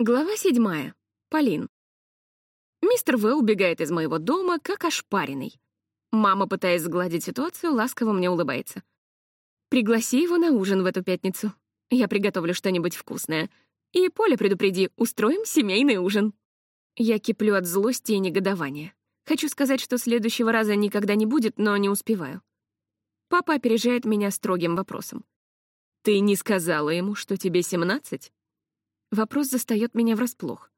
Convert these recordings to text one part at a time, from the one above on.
Глава седьмая. Полин. Мистер В убегает из моего дома, как ошпаренный. Мама, пытаясь сгладить ситуацию, ласково мне улыбается. «Пригласи его на ужин в эту пятницу. Я приготовлю что-нибудь вкусное. И Поля предупреди, устроим семейный ужин». Я киплю от злости и негодования. Хочу сказать, что следующего раза никогда не будет, но не успеваю. Папа опережает меня строгим вопросом. «Ты не сказала ему, что тебе семнадцать?» Вопрос застаёт меня врасплох.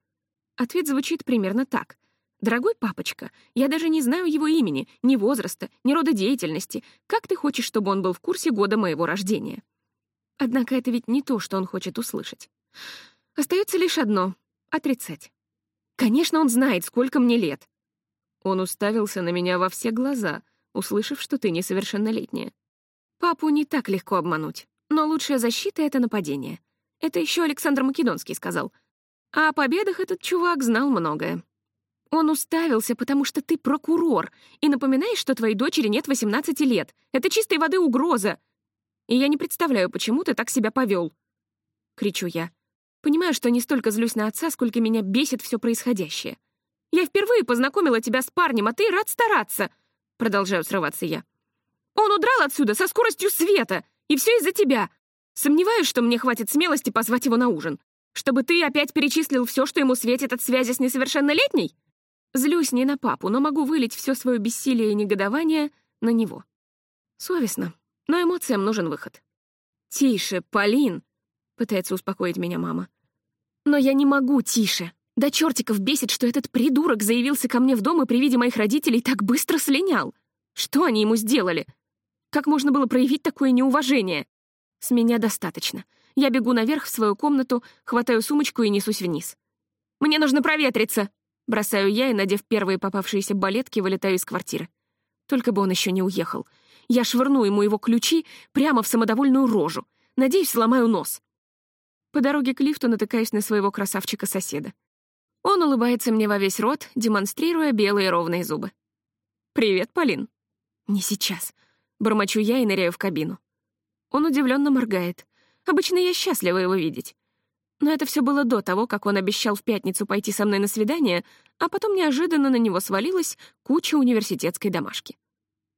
Ответ звучит примерно так. «Дорогой папочка, я даже не знаю его имени, ни возраста, ни рода деятельности. Как ты хочешь, чтобы он был в курсе года моего рождения?» Однако это ведь не то, что он хочет услышать. Остается лишь одно — отрицать. Конечно, он знает, сколько мне лет. Он уставился на меня во все глаза, услышав, что ты несовершеннолетняя. Папу не так легко обмануть, но лучшая защита — это нападение. Это еще Александр Македонский сказал. А о победах этот чувак знал многое. Он уставился, потому что ты прокурор, и напоминаешь, что твоей дочери нет 18 лет. Это чистой воды угроза. И я не представляю, почему ты так себя повел. Кричу я. Понимаю, что не столько злюсь на отца, сколько меня бесит все происходящее. Я впервые познакомила тебя с парнем, а ты рад стараться. Продолжаю срываться я. Он удрал отсюда со скоростью света, и все из-за тебя. Сомневаюсь, что мне хватит смелости позвать его на ужин. Чтобы ты опять перечислил все, что ему светит от связи с несовершеннолетней? Злюсь не на папу, но могу вылить все свое бессилие и негодование на него. Совестно, но эмоциям нужен выход. «Тише, Полин!» — пытается успокоить меня мама. «Но я не могу тише. Да чертиков бесит, что этот придурок заявился ко мне в дом и при виде моих родителей так быстро слинял. Что они ему сделали? Как можно было проявить такое неуважение? С меня достаточно. Я бегу наверх в свою комнату, хватаю сумочку и несусь вниз. «Мне нужно проветриться!» Бросаю я и, надев первые попавшиеся балетки, вылетаю из квартиры. Только бы он еще не уехал. Я швырну ему его ключи прямо в самодовольную рожу. Надеюсь, сломаю нос. По дороге к лифту натыкаюсь на своего красавчика-соседа. Он улыбается мне во весь рот, демонстрируя белые ровные зубы. «Привет, Полин». «Не сейчас». Бормочу я и ныряю в кабину. Он удивленно моргает. Обычно я счастлива его видеть. Но это все было до того, как он обещал в пятницу пойти со мной на свидание, а потом неожиданно на него свалилась куча университетской домашки.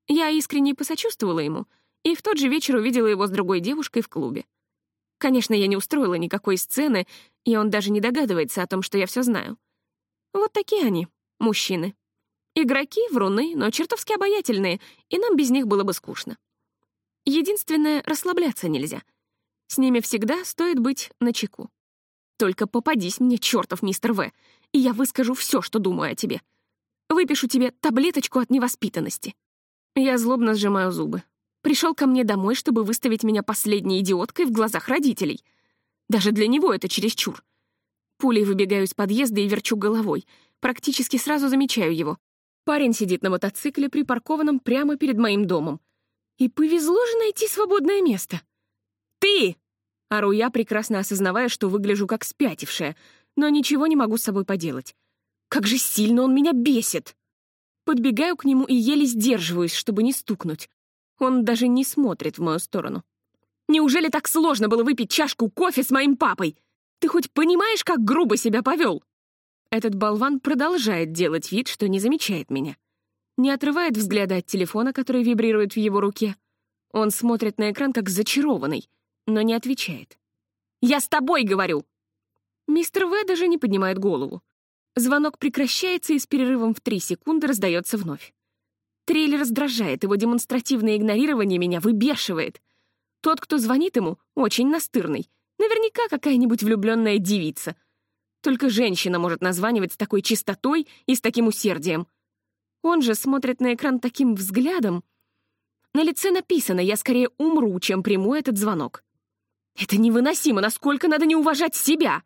Я искренне посочувствовала ему, и в тот же вечер увидела его с другой девушкой в клубе. Конечно, я не устроила никакой сцены, и он даже не догадывается о том, что я все знаю. Вот такие они, мужчины. Игроки, вруны, но чертовски обаятельные, и нам без них было бы скучно. Единственное, расслабляться нельзя. С ними всегда стоит быть начеку. Только попадись мне, чертов мистер В, и я выскажу все, что думаю о тебе. Выпишу тебе таблеточку от невоспитанности. Я злобно сжимаю зубы. Пришел ко мне домой, чтобы выставить меня последней идиоткой в глазах родителей. Даже для него это чересчур. Пулей выбегаю из подъезда и верчу головой. Практически сразу замечаю его. Парень сидит на мотоцикле, припаркованном прямо перед моим домом. И повезло же найти свободное место. «Ты!» — ору я, прекрасно осознавая, что выгляжу как спятившая, но ничего не могу с собой поделать. Как же сильно он меня бесит! Подбегаю к нему и еле сдерживаюсь, чтобы не стукнуть. Он даже не смотрит в мою сторону. «Неужели так сложно было выпить чашку кофе с моим папой? Ты хоть понимаешь, как грубо себя повел?» Этот болван продолжает делать вид, что не замечает меня не отрывает взгляда от телефона, который вибрирует в его руке. Он смотрит на экран как зачарованный, но не отвечает. «Я с тобой говорю!» Мистер В даже не поднимает голову. Звонок прекращается и с перерывом в три секунды раздается вновь. Трейлер раздражает, его демонстративное игнорирование меня выбешивает. Тот, кто звонит ему, очень настырный. Наверняка какая-нибудь влюбленная девица. Только женщина может названивать с такой чистотой и с таким усердием — он же смотрит на экран таким взглядом. На лице написано «Я скорее умру, чем приму этот звонок». Это невыносимо, насколько надо не уважать себя.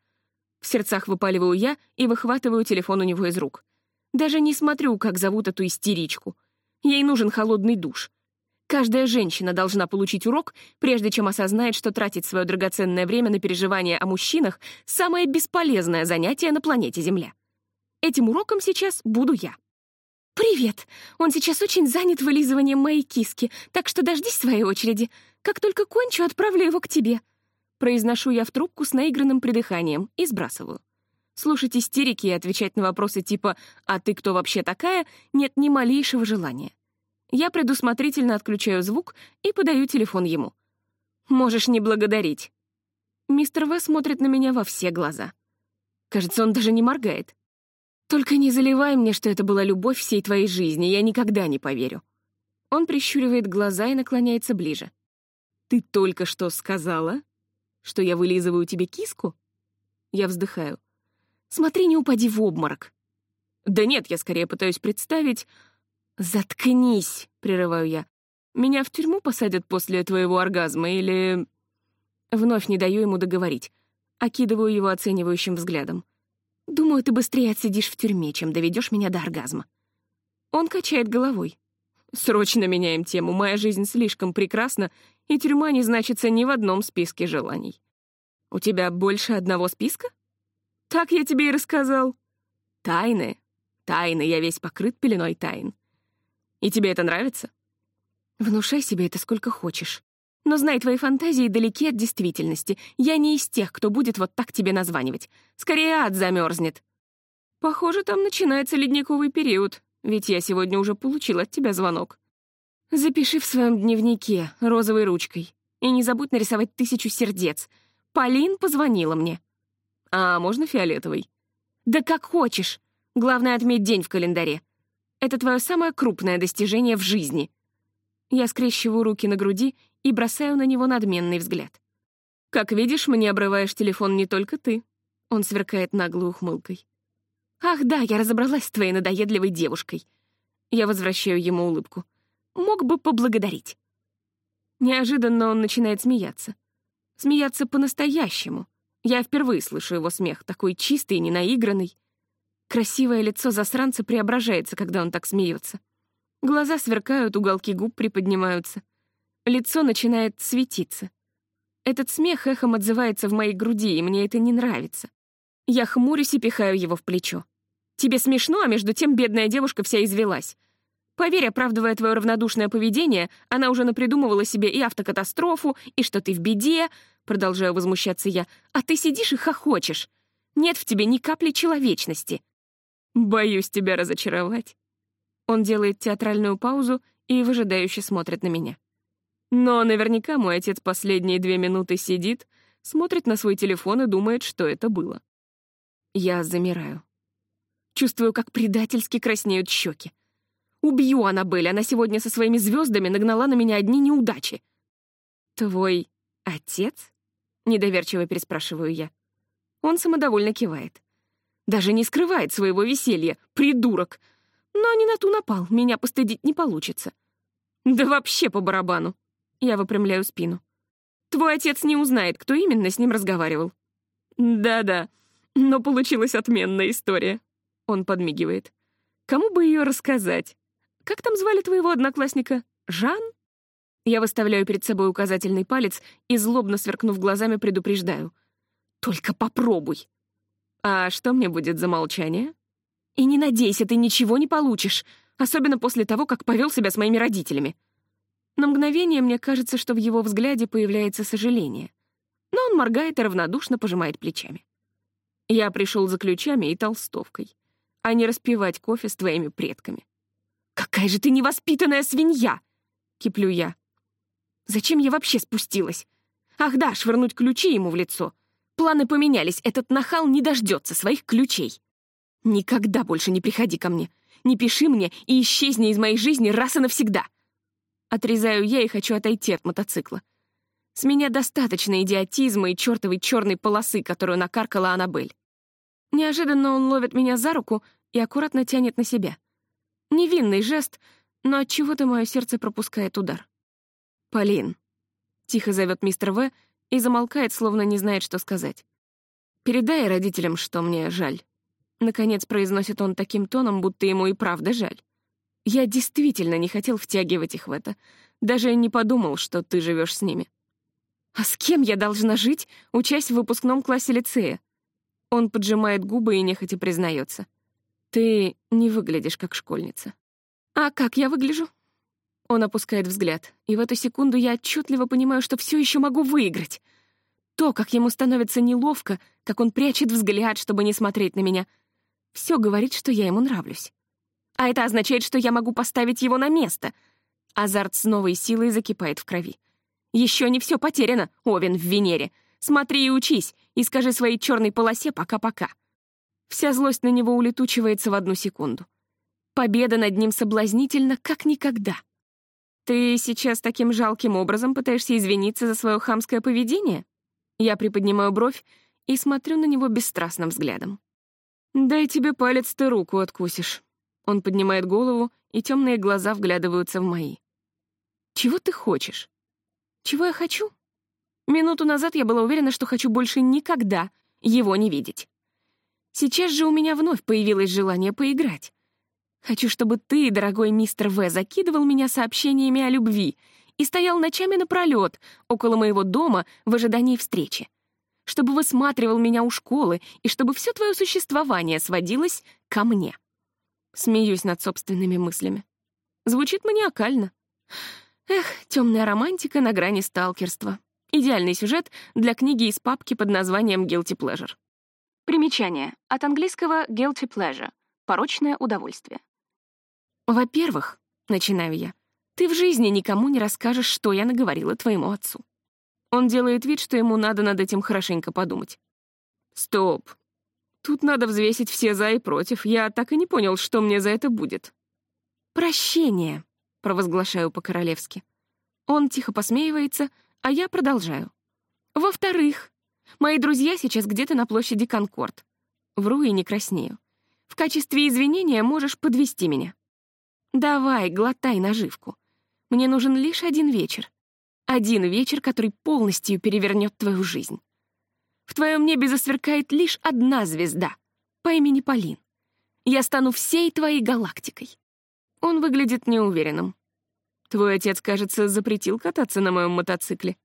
В сердцах выпаливаю я и выхватываю телефон у него из рук. Даже не смотрю, как зовут эту истеричку. Ей нужен холодный душ. Каждая женщина должна получить урок, прежде чем осознает, что тратить свое драгоценное время на переживания о мужчинах — самое бесполезное занятие на планете Земля. Этим уроком сейчас буду я. «Привет! Он сейчас очень занят вылизыванием моей киски, так что дождись своей очереди. Как только кончу, отправлю его к тебе». Произношу я в трубку с наигранным придыханием и сбрасываю. Слушать истерики и отвечать на вопросы типа «А ты кто вообще такая?» нет ни малейшего желания. Я предусмотрительно отключаю звук и подаю телефон ему. «Можешь не благодарить». Мистер В смотрит на меня во все глаза. Кажется, он даже не моргает. «Только не заливай мне, что это была любовь всей твоей жизни, я никогда не поверю». Он прищуривает глаза и наклоняется ближе. «Ты только что сказала, что я вылизываю тебе киску?» Я вздыхаю. «Смотри, не упади в обморок». «Да нет, я скорее пытаюсь представить...» «Заткнись!» — прерываю я. «Меня в тюрьму посадят после твоего оргазма или...» Вновь не даю ему договорить. Окидываю его оценивающим взглядом. «Думаю, ты быстрее отсидишь в тюрьме, чем доведешь меня до оргазма». Он качает головой. «Срочно меняем тему. Моя жизнь слишком прекрасна, и тюрьма не значится ни в одном списке желаний». «У тебя больше одного списка?» «Так я тебе и рассказал». «Тайны. Тайны. Я весь покрыт пеленой тайн. И тебе это нравится?» «Внушай себе это сколько хочешь. Но знай, твои фантазии далеки от действительности. Я не из тех, кто будет вот так тебе названивать. Скорее ад замерзнет. Похоже, там начинается ледниковый период, ведь я сегодня уже получил от тебя звонок. Запиши в своем дневнике розовой ручкой. И не забудь нарисовать тысячу сердец. Полин позвонила мне. А можно фиолетовый? Да как хочешь. Главное, отметь день в календаре. Это твое самое крупное достижение в жизни. Я скрещиваю руки на груди и бросаю на него надменный взгляд. «Как видишь, мне обрываешь телефон не только ты». Он сверкает наглой ухмылкой. «Ах да, я разобралась с твоей надоедливой девушкой». Я возвращаю ему улыбку. «Мог бы поблагодарить». Неожиданно он начинает смеяться. Смеяться по-настоящему. Я впервые слышу его смех, такой чистый и ненаигранный. Красивое лицо засранца преображается, когда он так смеется. Глаза сверкают, уголки губ приподнимаются. Лицо начинает светиться. Этот смех эхом отзывается в моей груди, и мне это не нравится. Я хмурюсь и пихаю его в плечо. «Тебе смешно, а между тем бедная девушка вся извелась. Поверь, оправдывая твое равнодушное поведение, она уже напридумывала себе и автокатастрофу, и что ты в беде, продолжаю возмущаться я, а ты сидишь и хохочешь. Нет в тебе ни капли человечности. Боюсь тебя разочаровать. Он делает театральную паузу и выжидающе смотрит на меня. Но наверняка мой отец последние две минуты сидит, смотрит на свой телефон и думает, что это было. Я замираю. Чувствую, как предательски краснеют щеки. Убью Аннабель, она сегодня со своими звездами нагнала на меня одни неудачи. «Твой отец?» — недоверчиво переспрашиваю я. Он самодовольно кивает. Даже не скрывает своего веселья, придурок. Но не на ту напал, меня постыдить не получится. Да вообще по барабану. Я выпрямляю спину. Твой отец не узнает, кто именно с ним разговаривал. Да-да, но получилась отменная история. Он подмигивает. Кому бы ее рассказать? Как там звали твоего одноклассника? Жан? Я выставляю перед собой указательный палец и, злобно сверкнув глазами, предупреждаю. Только попробуй. А что мне будет за молчание? И не надейся, ты ничего не получишь, особенно после того, как повел себя с моими родителями. На мгновение мне кажется, что в его взгляде появляется сожаление. Но он моргает и равнодушно пожимает плечами. Я пришел за ключами и толстовкой, а не распивать кофе с твоими предками. «Какая же ты невоспитанная свинья!» — киплю я. «Зачем я вообще спустилась? Ах да, швырнуть ключи ему в лицо. Планы поменялись, этот нахал не дождется своих ключей. Никогда больше не приходи ко мне. Не пиши мне и исчезни из моей жизни раз и навсегда. Отрезаю я и хочу отойти от мотоцикла. С меня достаточно идиотизма и чертовой черной полосы, которую накаркала Аннабель. Неожиданно он ловит меня за руку и аккуратно тянет на себя. Невинный жест, но от чего то мое сердце пропускает удар. «Полин», — тихо зовет мистер В и замолкает, словно не знает, что сказать. «Передай родителям, что мне жаль». Наконец произносит он таким тоном, будто ему и правда жаль. Я действительно не хотел втягивать их в это. Даже не подумал, что ты живешь с ними. А с кем я должна жить, учась в выпускном классе лицея? Он поджимает губы и нехотя признается. Ты не выглядишь как школьница. А как я выгляжу? Он опускает взгляд, и в эту секунду я отчетливо понимаю, что все еще могу выиграть. То, как ему становится неловко, как он прячет взгляд, чтобы не смотреть на меня, все говорит, что я ему нравлюсь. А это означает, что я могу поставить его на место. Азарт с новой силой закипает в крови. Еще не все потеряно, Овен в Венере. Смотри и учись, и скажи своей черной полосе пока-пока. Вся злость на него улетучивается в одну секунду. Победа над ним соблазнительна, как никогда. Ты сейчас таким жалким образом пытаешься извиниться за свое хамское поведение? Я приподнимаю бровь и смотрю на него бесстрастным взглядом. «Дай тебе палец, ты руку откусишь». Он поднимает голову, и темные глаза вглядываются в мои. «Чего ты хочешь?» «Чего я хочу?» Минуту назад я была уверена, что хочу больше никогда его не видеть. Сейчас же у меня вновь появилось желание поиграть. Хочу, чтобы ты, дорогой мистер В, закидывал меня сообщениями о любви и стоял ночами напролёт около моего дома в ожидании встречи. Чтобы высматривал меня у школы и чтобы все твое существование сводилось ко мне. Смеюсь над собственными мыслями. Звучит маниакально. Эх, темная романтика на грани сталкерства. Идеальный сюжет для книги из папки под названием «Guilty Pleasure». Примечание. От английского «guilty pleasure» — порочное удовольствие. «Во-первых, — начинаю я, — ты в жизни никому не расскажешь, что я наговорила твоему отцу». Он делает вид, что ему надо над этим хорошенько подумать. «Стоп. Тут надо взвесить все за и против. Я так и не понял, что мне за это будет». «Прощение», — провозглашаю по-королевски. Он тихо посмеивается, а я продолжаю. «Во-вторых, мои друзья сейчас где-то на площади Конкорд. Вру и не краснею. В качестве извинения можешь подвести меня». Давай, глотай наживку. Мне нужен лишь один вечер. Один вечер, который полностью перевернет твою жизнь. В твоем небе засверкает лишь одна звезда по имени Полин. Я стану всей твоей галактикой. Он выглядит неуверенным. Твой отец, кажется, запретил кататься на моем мотоцикле.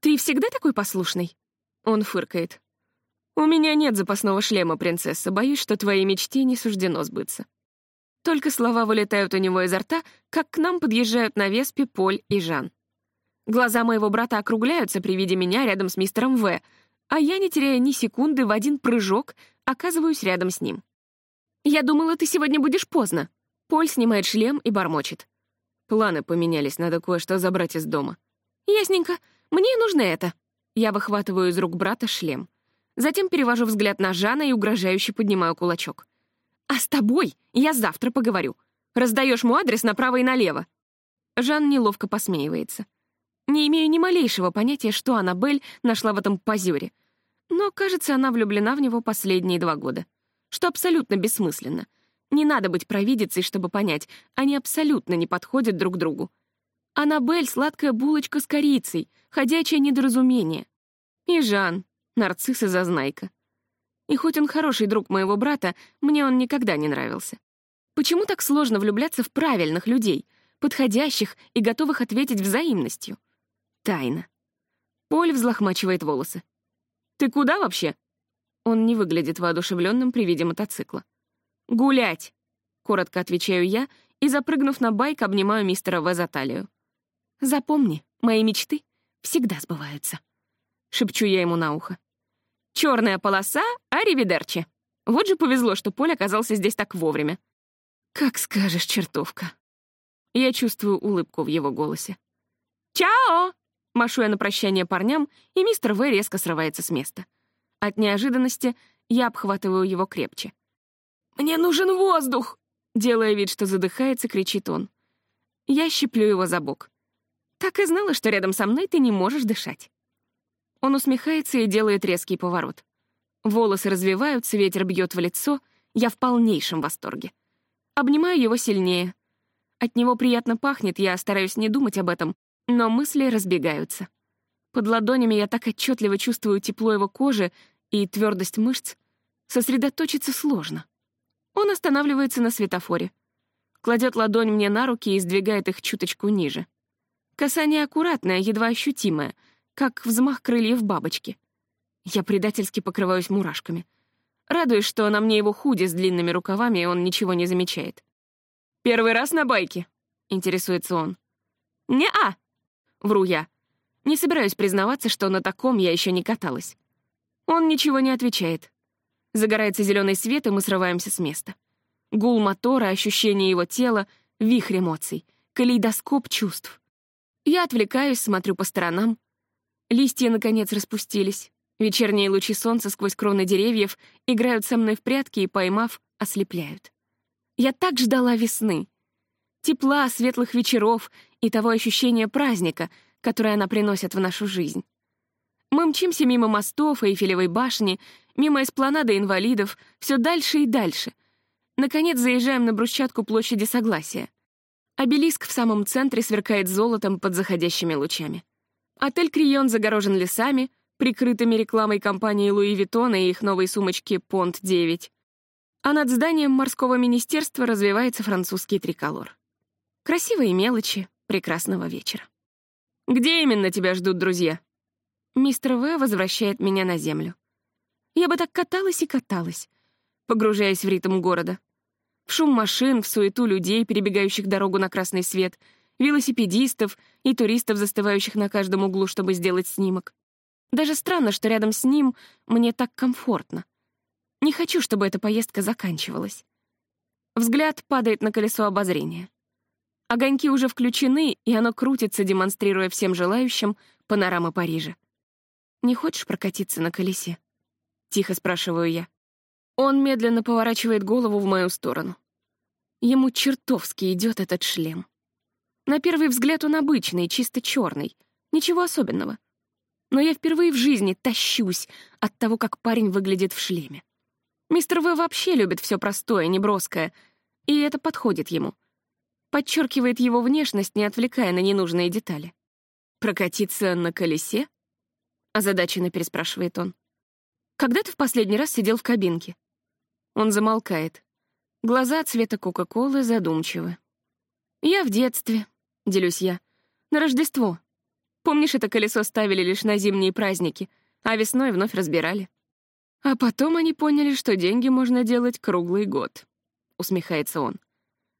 Ты всегда такой послушный? Он фыркает. У меня нет запасного шлема, принцесса. Боюсь, что твоей мечте не суждено сбыться. Только слова вылетают у него изо рта, как к нам подъезжают на Веспе Поль и Жан. Глаза моего брата округляются при виде меня рядом с мистером В, а я, не теряя ни секунды, в один прыжок оказываюсь рядом с ним. «Я думала, ты сегодня будешь поздно». Поль снимает шлем и бормочет. Планы поменялись, надо кое-что забрать из дома. «Ясненько. Мне нужно это». Я выхватываю из рук брата шлем. Затем перевожу взгляд на Жана и угрожающе поднимаю кулачок. «А с тобой я завтра поговорю. Раздаешь мой адрес направо и налево». Жан неловко посмеивается. Не имею ни малейшего понятия, что Аннабель нашла в этом позёре. Но, кажется, она влюблена в него последние два года. Что абсолютно бессмысленно. Не надо быть провидицей, чтобы понять, они абсолютно не подходят друг другу. Аннабель — сладкая булочка с корицей, ходячее недоразумение. И Жан — нарцисс и зазнайка. И хоть он хороший друг моего брата, мне он никогда не нравился. Почему так сложно влюбляться в правильных людей, подходящих и готовых ответить взаимностью? Тайна. Поль взлохмачивает волосы. «Ты куда вообще?» Он не выглядит воодушевленным при виде мотоцикла. «Гулять!» — коротко отвечаю я и, запрыгнув на байк, обнимаю мистера В за талию. «Запомни, мои мечты всегда сбываются», — шепчу я ему на ухо. Черная полоса, аривидерчи. Вот же повезло, что Поль оказался здесь так вовремя. Как скажешь, чертовка. Я чувствую улыбку в его голосе. «Чао!» — машу я на прощание парням, и мистер В резко срывается с места. От неожиданности я обхватываю его крепче. «Мне нужен воздух!» — делая вид, что задыхается, кричит он. Я щиплю его за бок. «Так и знала, что рядом со мной ты не можешь дышать». Он усмехается и делает резкий поворот. Волосы развиваются, ветер бьет в лицо, я в полнейшем восторге. Обнимаю его сильнее. От него приятно пахнет, я стараюсь не думать об этом, но мысли разбегаются. Под ладонями я так отчетливо чувствую тепло его кожи и твердость мышц. Сосредоточиться сложно. Он останавливается на светофоре. Кладет ладонь мне на руки и сдвигает их чуточку ниже. Касание аккуратное, едва ощутимое — как взмах крыльев бабочки. Я предательски покрываюсь мурашками. Радуюсь, что на мне его худи с длинными рукавами, и он ничего не замечает. «Первый раз на байке?» — интересуется он. «Не-а!» — вру я. Не собираюсь признаваться, что на таком я еще не каталась. Он ничего не отвечает. Загорается зеленый свет, и мы срываемся с места. Гул мотора, ощущение его тела, вихрь эмоций, калейдоскоп чувств. Я отвлекаюсь, смотрю по сторонам. Листья, наконец, распустились. Вечерние лучи солнца сквозь кроны деревьев играют со мной в прятки и, поймав, ослепляют. Я так ждала весны. Тепла, светлых вечеров и того ощущения праздника, которое она приносит в нашу жизнь. Мы мчимся мимо мостов и Эйфелевой башни, мимо эспланады инвалидов, все дальше и дальше. Наконец заезжаем на брусчатку площади Согласия. Обелиск в самом центре сверкает золотом под заходящими лучами. Отель Крион загорожен лесами, прикрытыми рекламой компании Луи Виттона и их новой сумочки Понт 9. А над зданием морского министерства развивается французский триколор. Красивые мелочи прекрасного вечера. «Где именно тебя ждут друзья?» Мистер В. возвращает меня на землю. Я бы так каталась и каталась, погружаясь в ритм города. В шум машин, в суету людей, перебегающих дорогу на красный свет, велосипедистов и туристов, застывающих на каждом углу, чтобы сделать снимок. Даже странно, что рядом с ним мне так комфортно. Не хочу, чтобы эта поездка заканчивалась. Взгляд падает на колесо обозрения. Огоньки уже включены, и оно крутится, демонстрируя всем желающим панорамы Парижа. «Не хочешь прокатиться на колесе?» — тихо спрашиваю я. Он медленно поворачивает голову в мою сторону. Ему чертовски идет этот шлем. На первый взгляд он обычный, чисто черный, ничего особенного но я впервые в жизни тащусь от того, как парень выглядит в шлеме. Мистер В вообще любит все простое, неброское, и это подходит ему. Подчеркивает его внешность, не отвлекая на ненужные детали. «Прокатиться на колесе?» — озадаченно переспрашивает он. «Когда ты в последний раз сидел в кабинке?» Он замолкает. Глаза цвета Кока-Колы задумчивы. «Я в детстве», — делюсь я. «На Рождество. Помнишь, это колесо ставили лишь на зимние праздники, а весной вновь разбирали? А потом они поняли, что деньги можно делать круглый год. Усмехается он.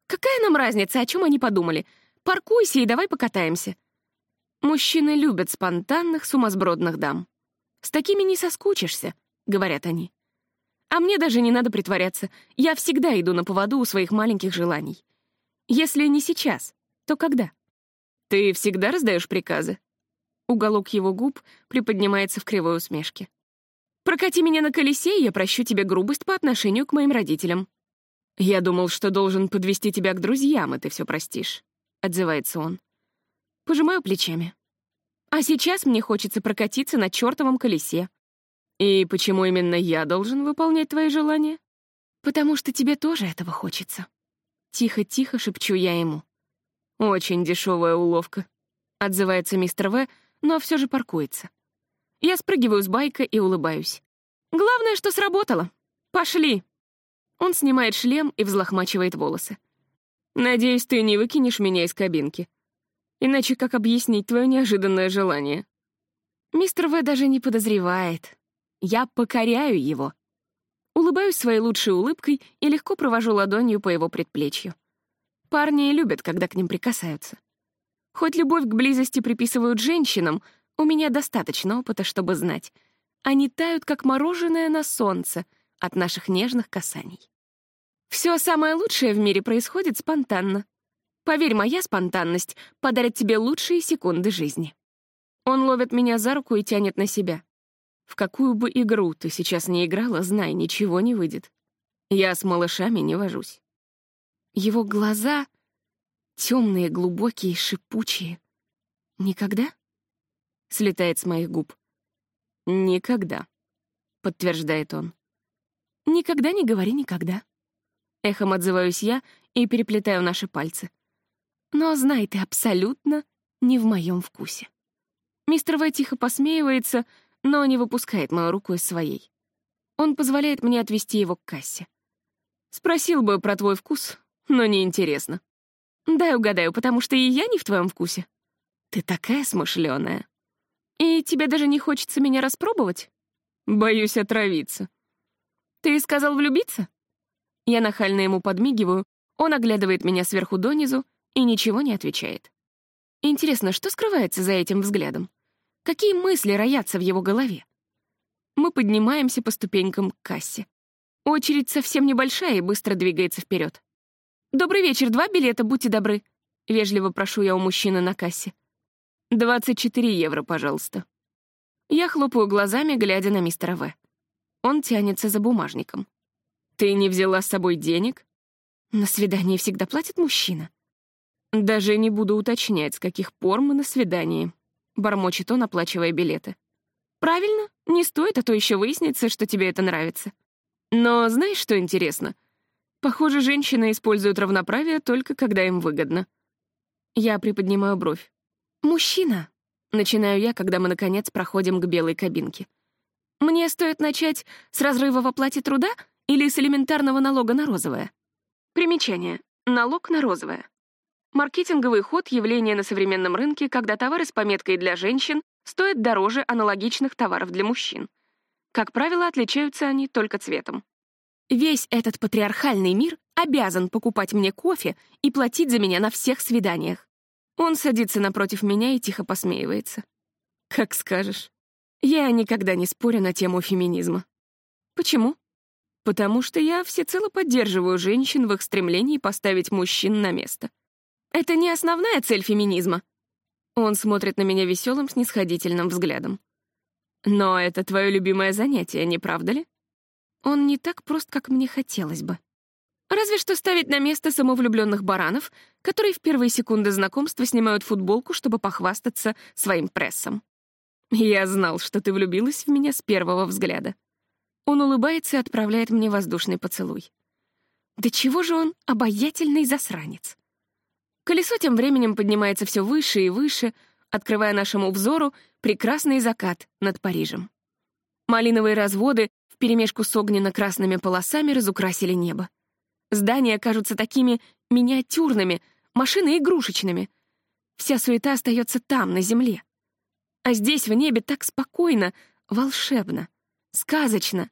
Какая нам разница, о чем они подумали? Паркуйся и давай покатаемся. Мужчины любят спонтанных, сумасбродных дам. С такими не соскучишься, говорят они. А мне даже не надо притворяться. Я всегда иду на поводу у своих маленьких желаний. Если не сейчас, то когда? Ты всегда раздаешь приказы? Уголок его губ приподнимается в кривой усмешке. «Прокати меня на колесе, и я прощу тебе грубость по отношению к моим родителям». «Я думал, что должен подвести тебя к друзьям, и ты все простишь», — отзывается он. Пожимаю плечами. «А сейчас мне хочется прокатиться на чертовом колесе». «И почему именно я должен выполнять твои желания?» «Потому что тебе тоже этого хочется». Тихо-тихо шепчу я ему. «Очень дешевая уловка», — отзывается мистер В., но все же паркуется. Я спрыгиваю с байка и улыбаюсь. Главное, что сработало. Пошли. Он снимает шлем и взлохмачивает волосы. Надеюсь, ты не выкинешь меня из кабинки. Иначе как объяснить твое неожиданное желание? Мистер В даже не подозревает. Я покоряю его. Улыбаюсь своей лучшей улыбкой и легко провожу ладонью по его предплечью. Парни любят, когда к ним прикасаются. Хоть любовь к близости приписывают женщинам, у меня достаточно опыта, чтобы знать. Они тают, как мороженое на солнце от наших нежных касаний. Все самое лучшее в мире происходит спонтанно. Поверь, моя спонтанность подарит тебе лучшие секунды жизни. Он ловит меня за руку и тянет на себя. В какую бы игру ты сейчас не играла, знай, ничего не выйдет. Я с малышами не вожусь. Его глаза темные, глубокие, шипучие. Никогда? Слетает с моих губ. Никогда, подтверждает он. Никогда не говори никогда. Эхом отзываюсь я и переплетаю наши пальцы. Но знай, ты абсолютно не в моем вкусе. Мистер В тихо посмеивается, но не выпускает мою руку из своей. Он позволяет мне отвести его к кассе. Спросил бы про твой вкус, но неинтересно. Дай угадаю, потому что и я не в твоем вкусе. Ты такая смышленая. И тебе даже не хочется меня распробовать? Боюсь отравиться. Ты сказал влюбиться? Я нахально ему подмигиваю, он оглядывает меня сверху донизу и ничего не отвечает. Интересно, что скрывается за этим взглядом? Какие мысли роятся в его голове? Мы поднимаемся по ступенькам к кассе. Очередь совсем небольшая и быстро двигается вперед. «Добрый вечер, два билета, будьте добры», — вежливо прошу я у мужчины на кассе. «24 евро, пожалуйста». Я хлопаю глазами, глядя на мистера В. Он тянется за бумажником. «Ты не взяла с собой денег?» На свидании всегда платит мужчина. Даже не буду уточнять, с каких пор мы на свидании. Бормочет он, оплачивая билеты. Правильно, не стоит, а то еще выяснится, что тебе это нравится. Но знаешь, что интересно? Похоже, женщины используют равноправие только когда им выгодно. Я приподнимаю бровь. «Мужчина!» — начинаю я, когда мы, наконец, проходим к белой кабинке. «Мне стоит начать с разрыва в оплате труда или с элементарного налога на розовое?» Примечание. Налог на розовое. Маркетинговый ход — явление на современном рынке, когда товары с пометкой «для женщин» стоят дороже аналогичных товаров для мужчин. Как правило, отличаются они только цветом. Весь этот патриархальный мир обязан покупать мне кофе и платить за меня на всех свиданиях. Он садится напротив меня и тихо посмеивается. Как скажешь. Я никогда не спорю на тему феминизма. Почему? потому что я всецело поддерживаю женщин в их стремлении поставить мужчин на место. Это не основная цель феминизма. Он смотрит на меня веселым, снисходительным взглядом. Но это твое любимое занятие, не правда ли? Он не так прост, как мне хотелось бы. Разве что ставить на место самовлюбленных баранов, которые в первые секунды знакомства снимают футболку, чтобы похвастаться своим прессом. Я знал, что ты влюбилась в меня с первого взгляда. Он улыбается и отправляет мне воздушный поцелуй. Да чего же он обаятельный засранец? Колесо тем временем поднимается все выше и выше, открывая нашему взору прекрасный закат над Парижем. Малиновые разводы вперемешку с огненно-красными полосами разукрасили небо. Здания кажутся такими миниатюрными, машины игрушечными. Вся суета остается там, на земле. А здесь в небе так спокойно, волшебно, сказочно.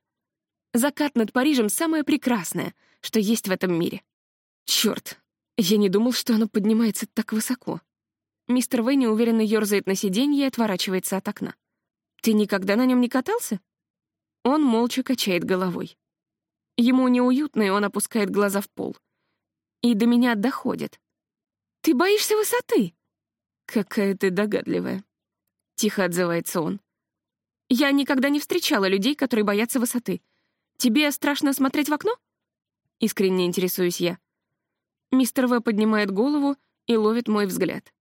Закат над Парижем — самое прекрасное, что есть в этом мире. Черт, я не думал, что оно поднимается так высоко. Мистер Вэй неуверенно ёрзает на сиденье и отворачивается от окна. «Ты никогда на нем не катался?» Он молча качает головой. Ему неуютно, и он опускает глаза в пол. И до меня доходит. «Ты боишься высоты?» «Какая ты догадливая», — тихо отзывается он. «Я никогда не встречала людей, которые боятся высоты. «Тебе страшно смотреть в окно?» Искренне интересуюсь я. Мистер В поднимает голову и ловит мой взгляд.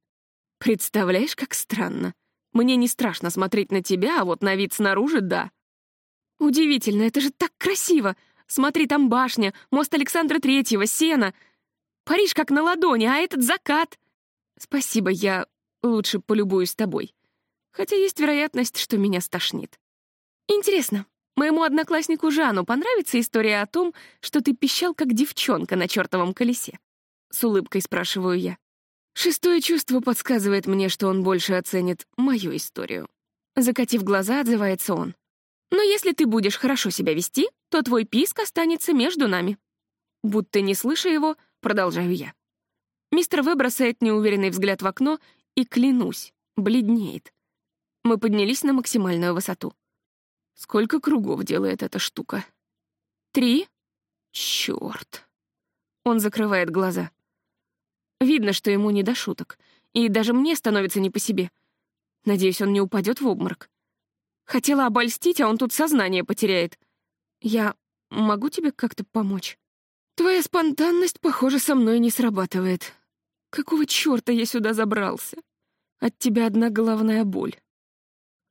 «Представляешь, как странно. Мне не страшно смотреть на тебя, а вот на вид снаружи — да». «Удивительно, это же так красиво! Смотри, там башня, мост Александра Третьего, сено. Париж как на ладони, а этот закат. Спасибо, я лучше полюбуюсь тобой. Хотя есть вероятность, что меня стошнит. Интересно, Моему однокласснику Жану понравится история о том, что ты пищал как девчонка на чертовом колесе? С улыбкой спрашиваю я. Шестое чувство подсказывает мне, что он больше оценит мою историю. Закатив глаза, отзывается он. Но если ты будешь хорошо себя вести, то твой писк останется между нами. Будто не слыша его, продолжаю я. Мистер В бросает неуверенный взгляд в окно и, клянусь, бледнеет. Мы поднялись на максимальную высоту. Сколько кругов делает эта штука? Три? Чёрт. Он закрывает глаза. Видно, что ему не до шуток. И даже мне становится не по себе. Надеюсь, он не упадет в обморок. Хотела обольстить, а он тут сознание потеряет. Я могу тебе как-то помочь? Твоя спонтанность, похоже, со мной не срабатывает. Какого чёрта я сюда забрался? От тебя одна головная боль.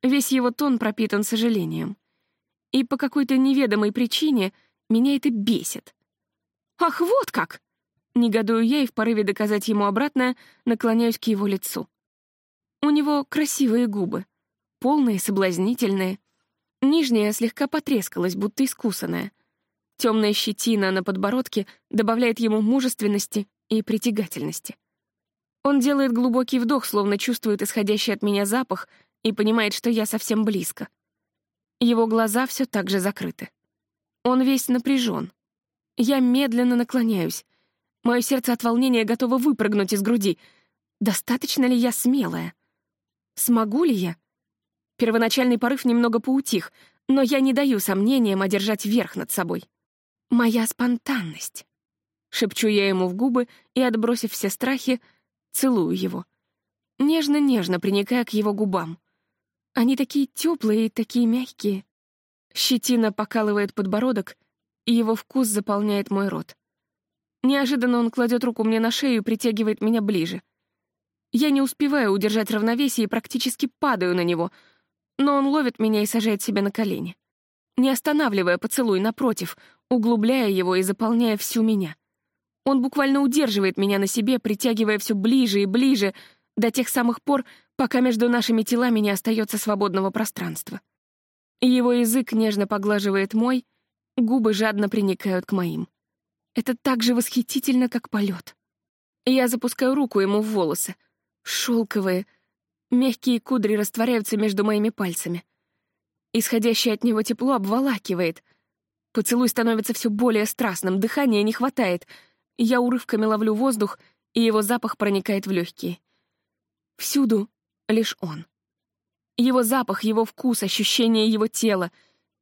Весь его тон пропитан сожалением. И по какой-то неведомой причине меня это бесит. «Ах, вот как!» Негодую я и в порыве доказать ему обратное наклоняюсь к его лицу. У него красивые губы, полные, соблазнительные. Нижняя слегка потрескалась, будто искусанная. Темная щетина на подбородке добавляет ему мужественности и притягательности. Он делает глубокий вдох, словно чувствует исходящий от меня запах и понимает, что я совсем близко. Его глаза все так же закрыты. Он весь напряжен. Я медленно наклоняюсь. Мое сердце от волнения готово выпрыгнуть из груди. Достаточно ли я смелая? Смогу ли я? Первоначальный порыв немного поутих, но я не даю сомнениям одержать верх над собой. Моя спонтанность. Шепчу я ему в губы и, отбросив все страхи, целую его. Нежно-нежно приникая к его губам. Они такие теплые и такие мягкие. Щетина покалывает подбородок, и его вкус заполняет мой рот. Неожиданно он кладет руку мне на шею и притягивает меня ближе. Я не успеваю удержать равновесие и практически падаю на него, но он ловит меня и сажает себя на колени. Не останавливая поцелуй, напротив, углубляя его и заполняя всю меня. Он буквально удерживает меня на себе, притягивая все ближе и ближе, до тех самых пор, пока между нашими телами не остается свободного пространства. Его язык нежно поглаживает мой, губы жадно приникают к моим. Это так же восхитительно, как полет. Я запускаю руку ему в волосы. Шелковые, мягкие кудри растворяются между моими пальцами. Исходящее от него тепло обволакивает. Поцелуй становится все более страстным, дыхания не хватает. Я урывками ловлю воздух, и его запах проникает в легкие. Всюду лишь он. Его запах, его вкус, ощущение его тела,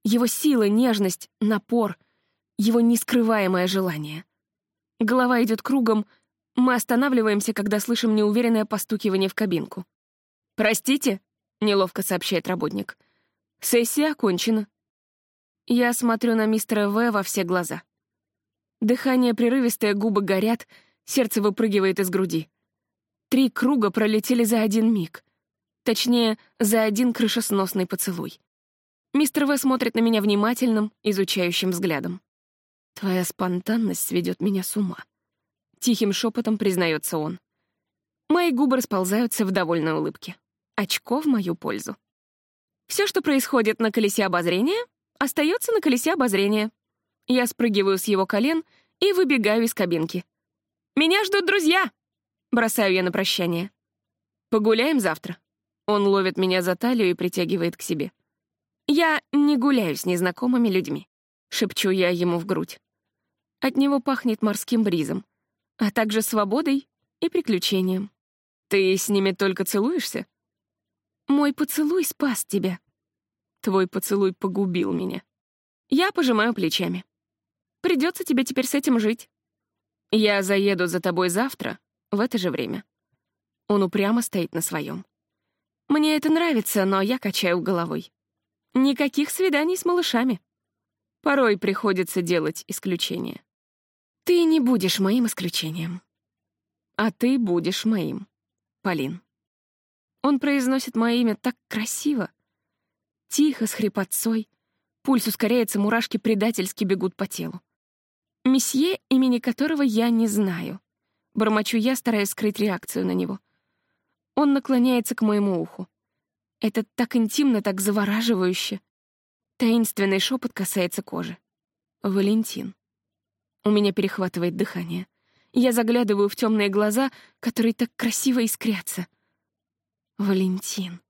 его сила, нежность, напор — его нескрываемое желание. Голова идет кругом, мы останавливаемся, когда слышим неуверенное постукивание в кабинку. «Простите», — неловко сообщает работник, — «сессия окончена». Я смотрю на мистера В во все глаза. Дыхание прерывистое, губы горят, сердце выпрыгивает из груди. Три круга пролетели за один миг. Точнее, за один крышесносный поцелуй. Мистер В смотрит на меня внимательным, изучающим взглядом. Твоя спонтанность сведет меня с ума. Тихим шепотом признается он. Мои губы расползаются в довольной улыбке. Очко в мою пользу. Все, что происходит на колесе обозрения, остается на колесе обозрения. Я спрыгиваю с его колен и выбегаю из кабинки. «Меня ждут друзья!» Бросаю я на прощание. «Погуляем завтра?» Он ловит меня за талию и притягивает к себе. «Я не гуляю с незнакомыми людьми», — шепчу я ему в грудь. От него пахнет морским бризом, а также свободой и приключением. Ты с ними только целуешься? Мой поцелуй спас тебя. Твой поцелуй погубил меня. Я пожимаю плечами. Придется тебе теперь с этим жить. Я заеду за тобой завтра, в это же время. Он упрямо стоит на своем. Мне это нравится, но я качаю головой. Никаких свиданий с малышами. Порой приходится делать исключения. Ты не будешь моим исключением. А ты будешь моим, Полин. Он произносит мое имя так красиво. Тихо, с хрипотцой. Пульс ускоряется, мурашки предательски бегут по телу. Месье, имени которого я не знаю. Бормочу я, стараясь скрыть реакцию на него. Он наклоняется к моему уху. Это так интимно, так завораживающе. Таинственный шепот касается кожи. Валентин. У меня перехватывает дыхание. Я заглядываю в темные глаза, которые так красиво искрятся. Валентин.